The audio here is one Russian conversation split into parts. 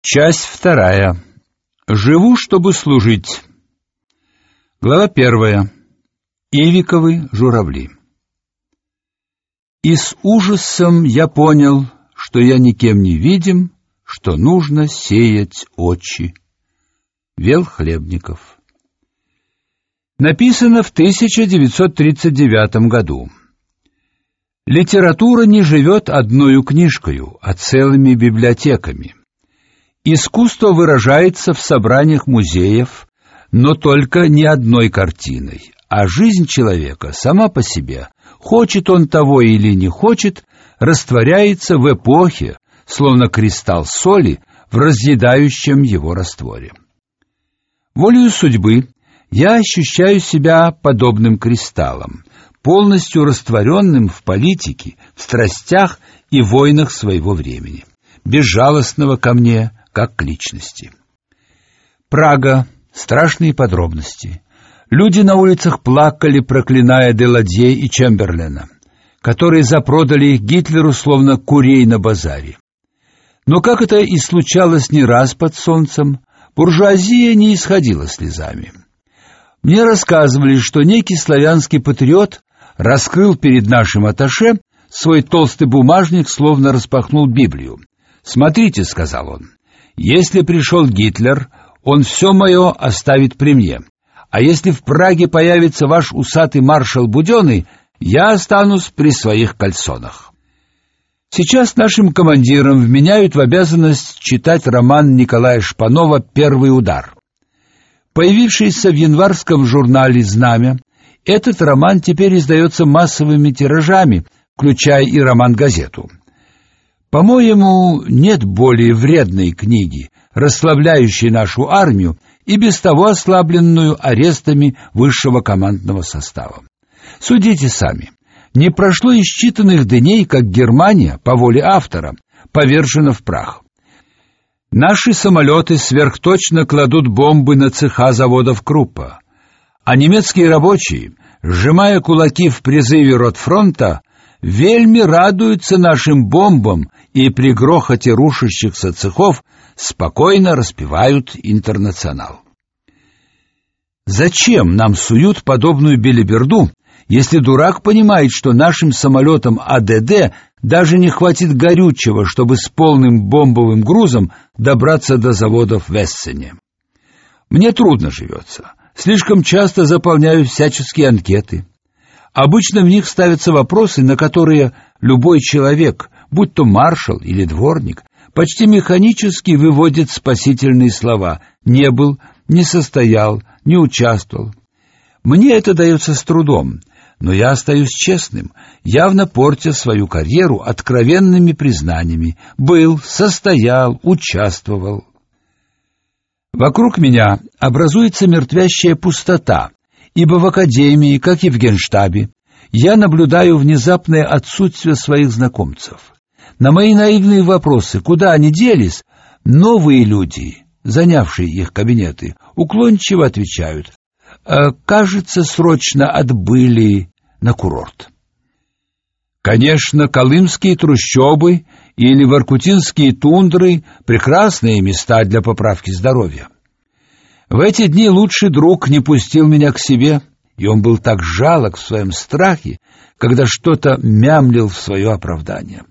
Часть вторая. Живу, чтобы служить. Глава первая. Ивиковы журавли. И с ужасом я понял, что я никем не видим, что нужно сеять очи. Вел Хлебников. Написано в 1939 году. Литература не живет одною книжкою, а целыми библиотеками. Искусство выражается в собраниях музеев, но только не одной картиной, а жизнь человека сама по себе, хочет он того или не хочет, растворяется в эпохе, словно кристалл соли в разъедающем его растворе. Волею судьбы я ощущаю себя подобным кристаллом, полностью растворенным в политике, в страстях и войнах своего времени, безжалостного ко мне, как к личности. Прага. Страшные подробности. Люди на улицах плакали, проклиная Деладье и Чемберлена, которые запродали Гитлеру словно курей на базаре. Но как это и случалось не раз под солнцем, буржуазия не исходила слезами. Мне рассказывали, что некий славянский патриот раскрыл перед нашим атташе свой толстый бумажник, словно распахнул Библию. «Смотрите», — сказал он, — «если пришел Гитлер, он все мое оставит при мне. А если в Праге появится ваш усатый маршал Буденный, я останусь при своих кальсонах». Сейчас нашим командирам вменяют в обязанность читать роман Николая Шпанова «Первый удар». Появившийся в январском журнале «Знамя», этот роман теперь издается массовыми тиражами, включая и роман-газету. По-моему, нет более вредной книги, расслабляющей нашу армию и без того ослабленную арестами высшего командного состава. Судите сами. Не прошло и считанных дней, как Германия, по воле автора, повержена в прах. Наши самолеты сверхточно кладут бомбы на цеха заводов Круппа, а немецкие рабочие, сжимая кулаки в призыве Ротфронта, вельми радуются нашим бомбам и при грохоте рушащихся цехов спокойно распевают интернационал. Зачем нам суют подобную белиберду, если дурак понимает, что нашим самолетам АДД даже не хватит горючего, чтобы с полным бомбовым грузом добраться до заводов в Эссене. Мне трудно живется. Слишком часто заполняю всяческие анкеты. Обычно в них ставятся вопросы, на которые любой человек, будь то маршал или дворник, почти механически выводит спасительные слова: не был, не состоял, не участвовал. Мне это дается с трудом, но я остаюсь честным, явно портя свою карьеру откровенными признаниями: был, состоял, участвовал. Вокруг меня образуется мертвящая пустота, ибо в академии, как и в Генштабе, я наблюдаю внезапное отсутствие своих знакомцев. На мои наивные вопросы, куда они делись, новые люди, занявшие их кабинеты, уклончиво отвечают: «Э, "Кажется, срочно отбыли на курорт". Конечно, колымские трущобы или воркутинские тундры прекрасные места для поправки здоровья. В эти дни лучший друг не пустил меня к себе, и он был так жалок в своем страхе, когда что-то мямлил в свое оправдание.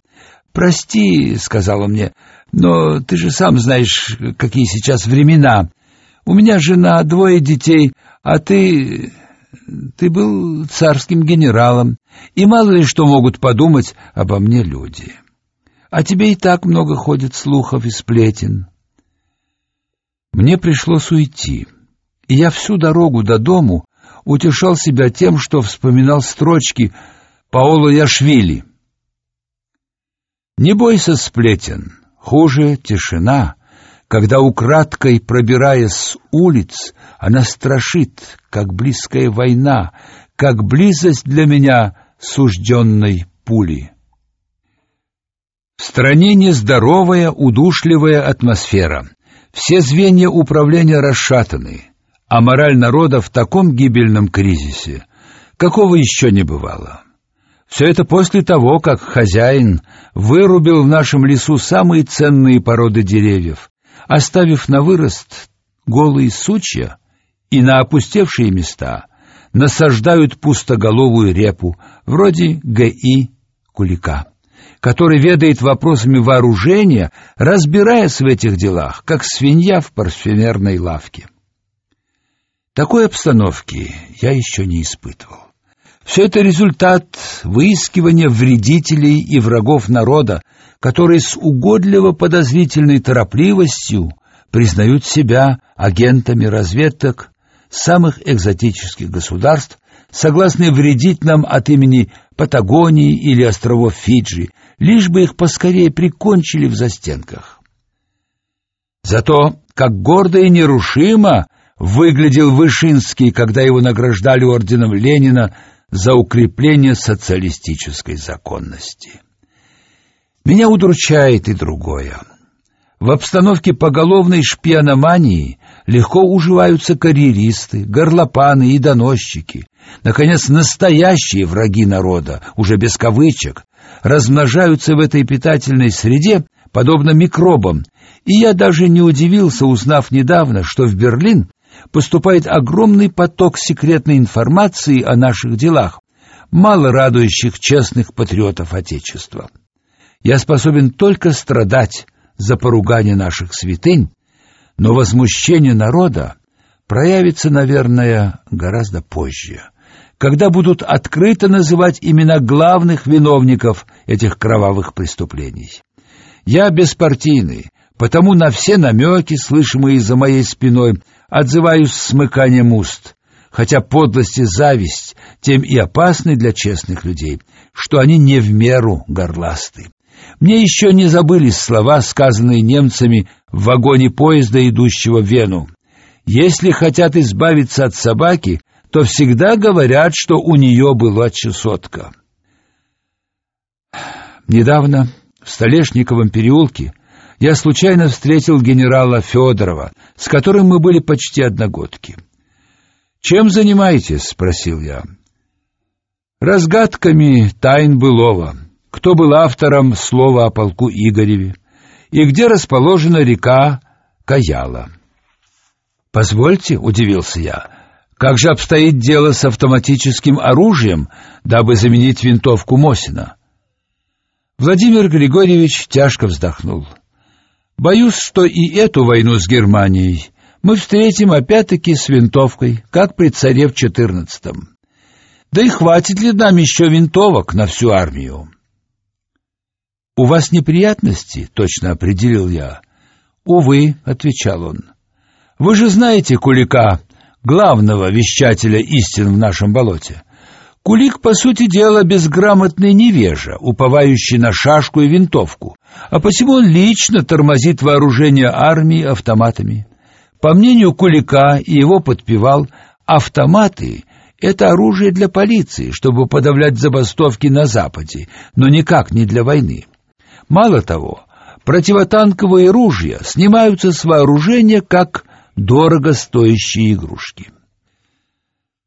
«Прости», — сказал он мне, — «но ты же сам знаешь, какие сейчас времена. У меня жена, двое детей, а ты... ты был царским генералом, и мало ли что могут подумать обо мне люди. А тебе и так много ходит слухов и сплетен». Мне пришлось уйти, и я всю дорогу до дому утешал себя тем, что вспоминал строчки Паоло Яшвили — не бойся сплетен, хуже тишина, когда украдкой, пробираясь с улиц, она страшит, как близкая война, как близость для меня сужденной пули. В стране нездоровая, удушливая атмосфера. Все звенья управления расшатаны, а мораль народа в таком гибельном кризисе, какого еще не бывало. Все это после того, как хозяин вырубил в нашем лесу самые ценные породы деревьев, оставив на вырост голые сучья и на опустевшие места насаждают пустоголовую репу, вроде ГИ Кулика, который ведает вопросами вооружения, разбираясь в этих делах, как свинья в парфюмерной лавке. Такой обстановки я еще не испытывал. Все это результат выискивания вредителей и врагов народа, которые с угодливо подозрительной торопливостью признают себя агентами разведок самых экзотических государств, согласны вредить нам от имени Патагонии или островов Фиджи, лишь бы их поскорее прикончили в застенках. Зато, как гордо и нерушимо выглядел Вышинский, когда его награждали орденом Ленина за укрепление социалистической законности. Меня удручает и другое. В обстановке поголовной шпиономании легко уживаются карьеристы, горлопаны и доносчики. Наконец, настоящие враги народа, уже без кавычек, размножаются в этой питательной среде, подобно микробам, и я даже не удивился, узнав недавно, что в Берлин поступает огромный поток секретной информации о наших делах, мало радующих честных патриотов Отечества. Я способен только страдать за поругание наших святынь, но возмущение народа проявится, наверное, гораздо позже, когда будут открыто называть имена главных виновников этих кровавых преступлений. Я беспартийный, потому на все намеки, слышимые за моей спиной, отзываюсь смыканием уст, хотя подлость и зависть тем и опасны для честных людей, что они не в меру горласты. Мне еще не забылись слова, сказанные немцами в вагоне поезда, идущего в Вену. Если хотят избавиться от собаки, то всегда говорят, что у нее была чесотка. Недавно в Столешниковом переулке я случайно встретил генерала Федорова, с которым мы были почти одногодки. «Чем занимаетесь?» — спросил я. «Разгадками тайн былого кто был автором слова о полку Игореве и где расположена река Каяла. Позвольте, удивился я. Как же обстоит дело с автоматическим оружием, дабы заменить винтовку Мосина? Владимир Григорьевич тяжко вздохнул. Боюсь, что и эту войну с Германией мы встретим опять-таки с винтовкой, как при царе в четырнадцатом. Да и хватит ли нам еще винтовок на всю армию? У вас неприятности, точно определил я. Увы, отвечал он. Вы же знаете Кулика, главного вещателя истин в нашем болоте. Кулик, по сути дела, безграмотный невежа, уповающий на шашку и винтовку, а посему он лично тормозит вооружение армии автоматами. По мнению Кулика и его подпевал, автоматы — это оружие для полиции, чтобы подавлять забастовки на Западе, но никак не для войны. Мало того, противотанковые ружья снимаются с вооружения как дорого стоящие игрушки.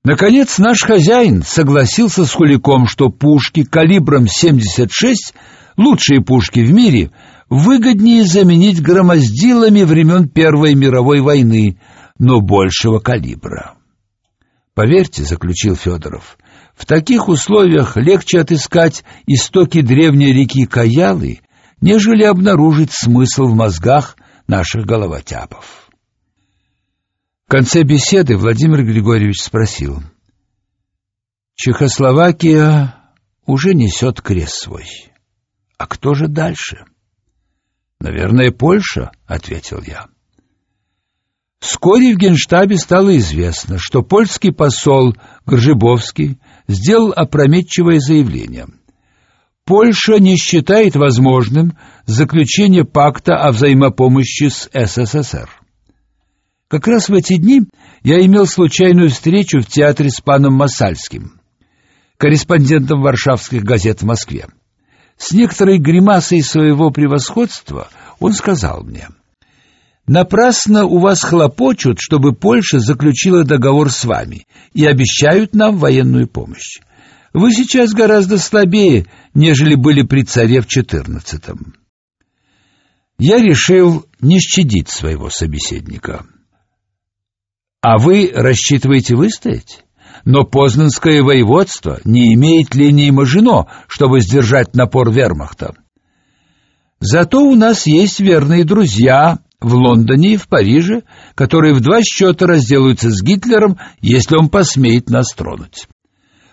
Наконец наш хозяин согласился с Куликом, что пушки калибром 76, лучшие пушки в мире, выгоднее заменить громоздилами времен Первой мировой войны, но большего калибра. Поверьте, заключил Федоров, в таких условиях легче отыскать истоки древней реки Каялы, нежели обнаружить смысл в мозгах наших головотяпов. Конце беседы Владимир Григорьевич спросил: Чехословакия уже несет крест свой. А кто же дальше? Наверное, Польша, ответил я. Вскоре в Генштабе стало известно, что польский посол Гржибовский сделал опрометчивое заявление. Польша не считает возможным заключение пакта о взаимопомощи с СССР. Как раз в эти дни я имел случайную встречу в театре с паном Масальским, корреспондентом варшавских газет в Москве. С некоторой гримасой своего превосходства он сказал мне: "Напрасно у вас хлопочут, чтобы Польша заключила договор с вами и обещают нам военную помощь. Вы сейчас гораздо слабее, нежели были при царе в четырнадцатом. Я решил не щадить своего собеседника. А вы рассчитываете выстоять? Но Познанское воеводство не имеет линии Мажино, чтобы сдержать напор вермахта. Зато у нас есть верные друзья в Лондоне и в Париже, которые в два счета разделаются с Гитлером, если он посмеет нас тронуть.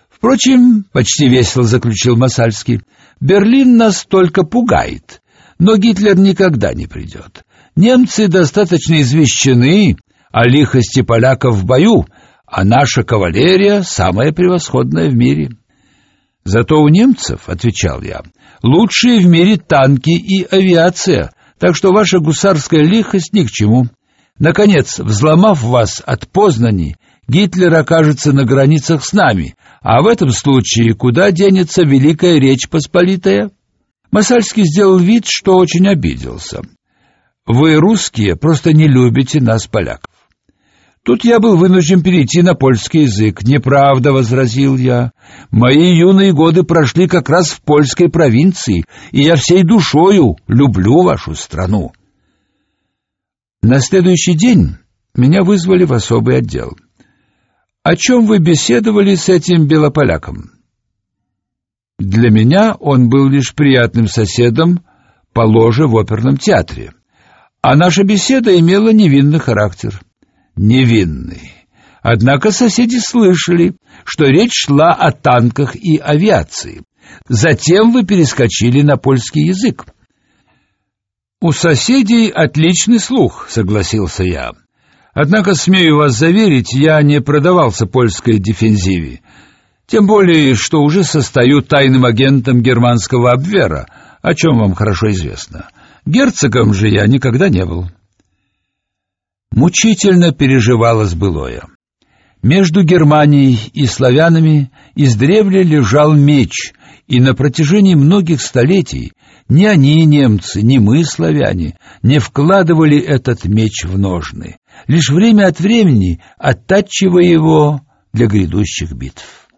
Впрочем, почти весело заключил Масальский, Берлин нас только пугает, но Гитлер никогда не придет. Немцы достаточно извещены о лихости поляков в бою, а наша кавалерия самая превосходная в мире. Зато у немцев, отвечал я, лучшие в мире танки и авиация, так что ваша гусарская лихость ни к чему. Наконец, взломав вас от Познани, Гитлер окажется на границах с нами, а в этом случае куда денется великая речь посполитая? Масальский сделал вид, что очень обиделся. Вы русские просто не любите нас поляков. Тут я был вынужден перейти на польский язык. Неправда, возразил я. Мои юные годы прошли как раз в польской провинции, и я всей душою люблю вашу страну. На следующий день меня вызвали в особый отдел. О чем вы беседовали с этим белополяком? Для меня он был лишь приятным соседом по ложе в оперном театре, а наша беседа имела невинный характер невинный. Однако соседи слышали, что речь шла о танках и авиации. Затем вы перескочили на польский язык. У соседей отличный слух, согласился я. Однако смею вас заверить, я не продавался польской дефензиве. Тем более, что уже состою тайным агентом германского обвера, о чем вам хорошо известно. Герцогом же я никогда не был. Мучительно переживалось былое. Между Германией и славянами издревле лежал меч, и на протяжении многих столетий ни они, немцы, ни мы, славяне, не вкладывали этот меч в ножны, лишь время от времени оттачивая его для грядущих битв.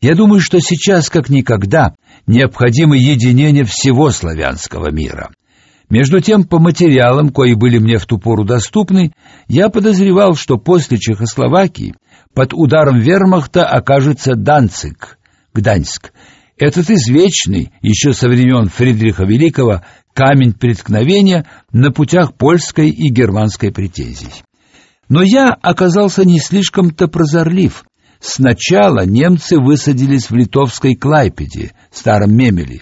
Я думаю, что сейчас, как никогда, необходимо единение всего славянского мира — между тем, по материалам, кои были мне в ту пору доступны, я подозревал, что после Чехословакии под ударом вермахта окажется Данциг, Гданьск. Этот извечный, еще со времен Фридриха Великого, камень преткновения на путях польской и германской претензий. Но я оказался не слишком-то прозорлив. Сначала немцы высадились в литовской Клайпеде, старом Мемеле.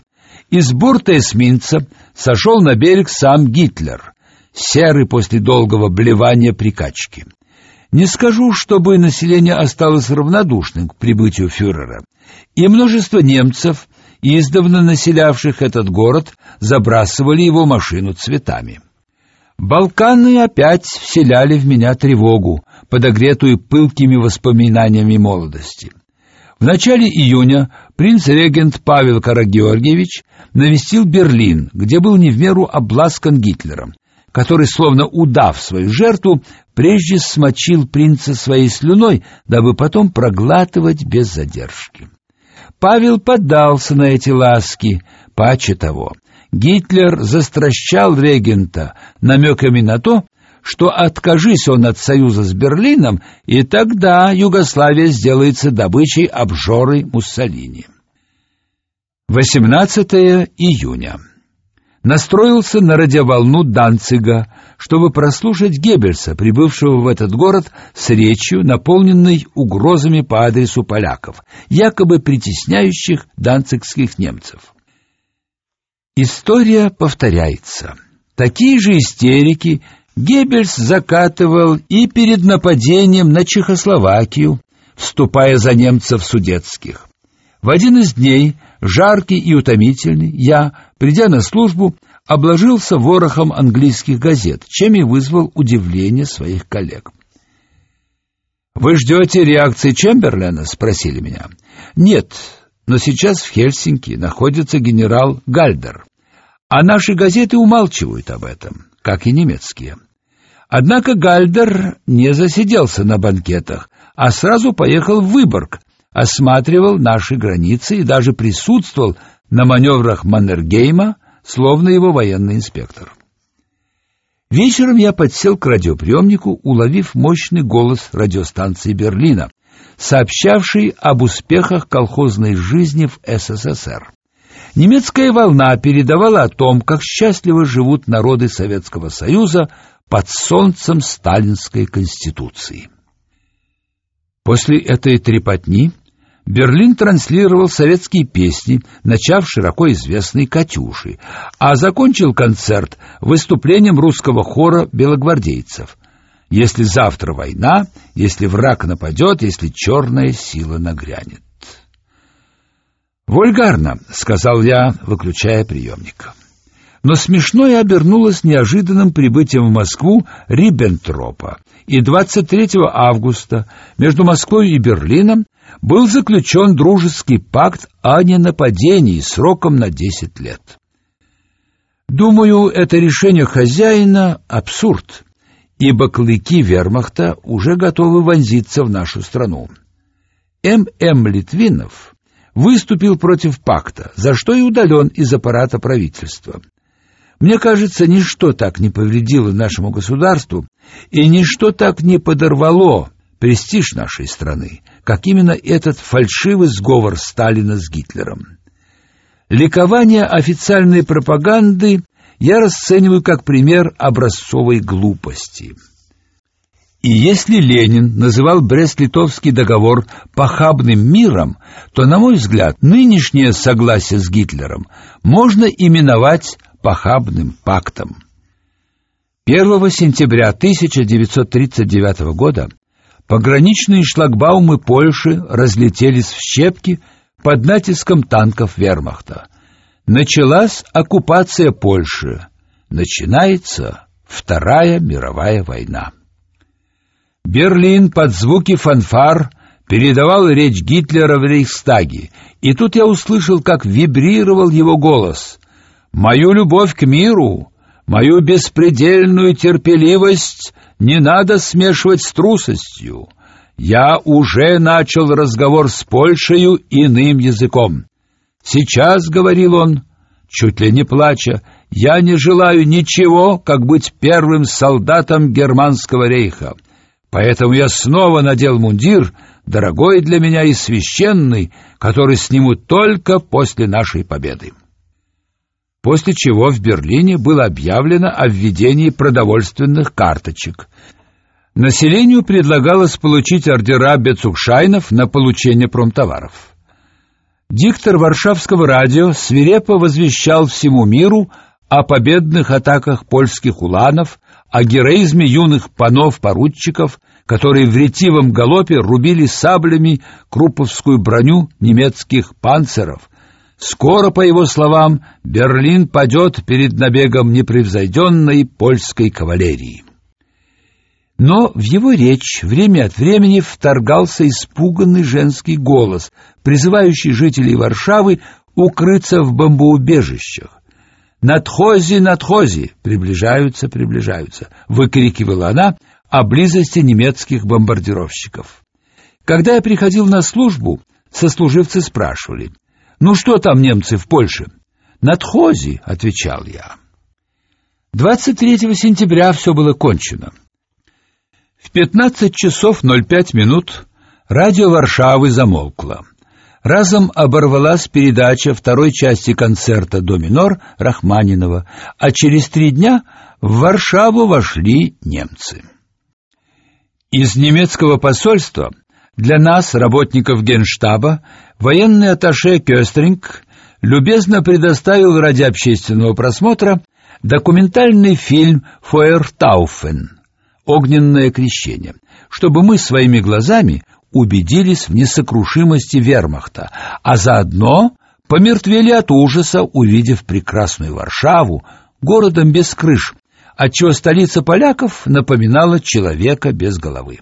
Из борта эсминца сошел на берег сам Гитлер, серый после долгого блевания прикачки. Не скажу, чтобы население осталось равнодушным к прибытию фюрера, и множество немцев, издавна населявших этот город, забрасывали его машину цветами. Балканы опять вселяли в меня тревогу, подогретую пылкими воспоминаниями молодости. В начале июня принц-регент Павел Карагеоргиевич навестил Берлин, где был не в меру обласкан Гитлером, который, словно удав свою жертву, прежде смочил принца своей слюной, дабы потом проглатывать без задержки. Павел поддался на эти ласки, паче того. Гитлер застращал регента намеками на то, что откажись он от союза с Берлином, и тогда Югославия сделается добычей обжоры Муссолини. 18 июня. Настроился на радиоволну Данцига, чтобы прослушать Геббельса, прибывшего в этот город с речью, наполненной угрозами по адресу поляков, якобы притесняющих данцигских немцев. История повторяется. Такие же истерики Геббельс закатывал и перед нападением на Чехословакию, вступая за немцев судетских. В один из дней, жаркий и утомительный, я, придя на службу, обложился ворохом английских газет, чем и вызвал удивление своих коллег. «Вы ждете реакции Чемберлена?» — спросили меня. «Нет, но сейчас в Хельсинки находится генерал Гальдер, а наши газеты умалчивают об этом, как и немецкие». Однако Гальдер не засиделся на банкетах, а сразу поехал в Выборг, осматривал наши границы и даже присутствовал на маневрах Маннергейма, словно его военный инспектор. Вечером я подсел к радиоприемнику, уловив мощный голос радиостанции Берлина, сообщавший об успехах колхозной жизни в СССР. Немецкая волна передавала о том, как счастливо живут народы Советского Союза под солнцем сталинской конституции. После этой трепотни Берлин транслировал советские песни, начав широко известной «Катюши», а закончил концерт выступлением русского хора белогвардейцев. «Если завтра война, если враг нападет, если черная сила нагрянет». «Вольгарно», — сказал я, выключая приемник. Но смешное обернулось неожиданным прибытием в Москву Риббентропа, и 23 августа между Москвой и Берлином был заключен дружеский пакт о ненападении сроком на 10 лет. Думаю, это решение хозяина — абсурд, ибо клыки вермахта уже готовы вонзиться в нашу страну. М.М. Литвинов выступил против пакта, за что и удален из аппарата правительства. Мне кажется, ничто так не повредило нашему государству и ничто так не подорвало престиж нашей страны, как именно этот фальшивый сговор Сталина с Гитлером. Ликование официальной пропаганды я расцениваю как пример образцовой глупости. И если Ленин называл Брест-Литовский договор похабным миром, то, на мой взгляд, нынешнее согласие с Гитлером можно именовать похабным пактом. 1 сентября 1939 года пограничные шлагбаумы Польши разлетелись в щепки под натиском танков Вермахта. Началась оккупация Польши. Начинается Вторая мировая война. Берлин под звуки фанфар передавал речь Гитлера в Рейхстаге, и тут я услышал, как вибрировал его голос. Мою любовь к миру, мою беспредельную терпеливость не надо смешивать с трусостью. Я уже начал разговор с Польшей иным языком. Сейчас, говорил он, чуть ли не плача, я не желаю ничего, как быть первым солдатом германского рейха. Поэтому я снова надел мундир, дорогой для меня и священный, который сниму только после нашей победы после чего в Берлине было объявлено о введении продовольственных карточек. Населению предлагалось получить ордера Бецукшайнов на получение промтоваров. Диктор Варшавского радио свирепо возвещал всему миру о победных атаках польских уланов, о героизме юных панов-поручиков, которые в ретивом галопе рубили саблями круповскую броню немецких панцеров, Скоро, по его словам, Берлин падет перед набегом непревзойденной польской кавалерии. Но в его речь время от времени вторгался испуганный женский голос, призывающий жителей Варшавы укрыться в бомбоубежищах. «Надхози, надхози!» «Приближаются, приближаются!» — выкрикивала она о близости немецких бомбардировщиков. Когда я приходил на службу, сослуживцы спрашивали — ну что там немцы в Польше? Надхози, отвечал я. 23 сентября все было кончено. В 15 часов 05 минут радио Варшавы замолкло. Разом оборвалась передача второй части концерта до минор Рахманинова, а через три дня в Варшаву вошли немцы. Из немецкого посольства для нас, работников Генштаба, военный атташе Кёстринг любезно предоставил ради общественного просмотра документальный фильм «Фойертауфен» «Огненное крещение», чтобы мы своими глазами убедились в несокрушимости вермахта, а заодно помертвели от ужаса, увидев прекрасную Варшаву, городом без крыш, отчего столица поляков напоминала человека без головы.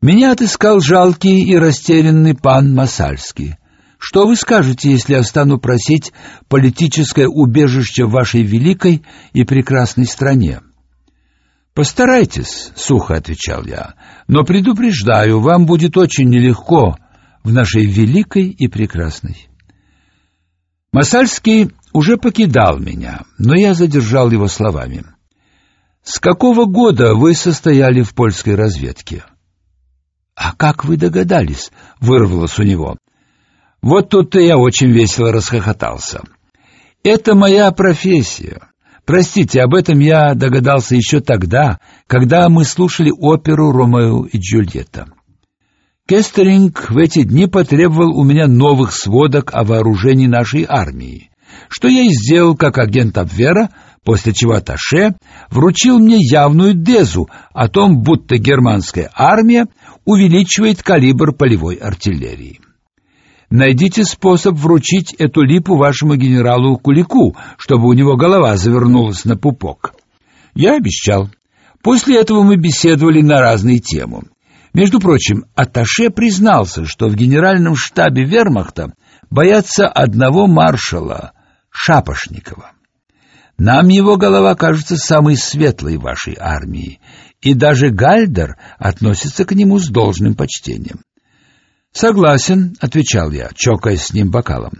Меня отыскал жалкий и растерянный пан Масальский. Что вы скажете, если я стану просить политическое убежище в вашей великой и прекрасной стране? Постарайтесь, сухо отвечал я. Но предупреждаю, вам будет очень нелегко в нашей великой и прекрасной. Масальский уже покидал меня, но я задержал его словами. С какого года вы состояли в польской разведке? А как вы догадались? вырвалось у него. Вот тут-то я очень весело расхохотался. Это моя профессия. Простите, об этом я догадался еще тогда, когда мы слушали оперу Ромео и Джульетта. Кестеринг в эти дни потребовал у меня новых сводок о вооружении нашей армии, что я и сделал как агент Абвера, после чего Атташе вручил мне явную дезу о том, будто германская армия увеличивает калибр полевой артиллерии. Найдите способ вручить эту липу вашему генералу Кулику, чтобы у него голова завернулась на пупок. Я обещал. После этого мы беседовали на разные темы. Между прочим, Аташе признался, что в генеральном штабе Вермахта боятся одного маршала Шапошникова. Нам его голова кажется самой светлой вашей армии, и даже Гальдер относится к нему с должным почтением. Согласен, отвечал я, чокаясь с ним бокалом.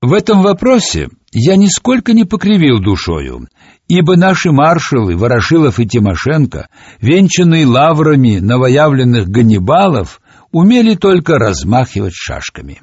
В этом вопросе я нисколько не покривил душою, ибо наши маршалы Ворошилов и Тимошенко, венчанные лаврами новоявленных ганнибалов, умели только размахивать шашками.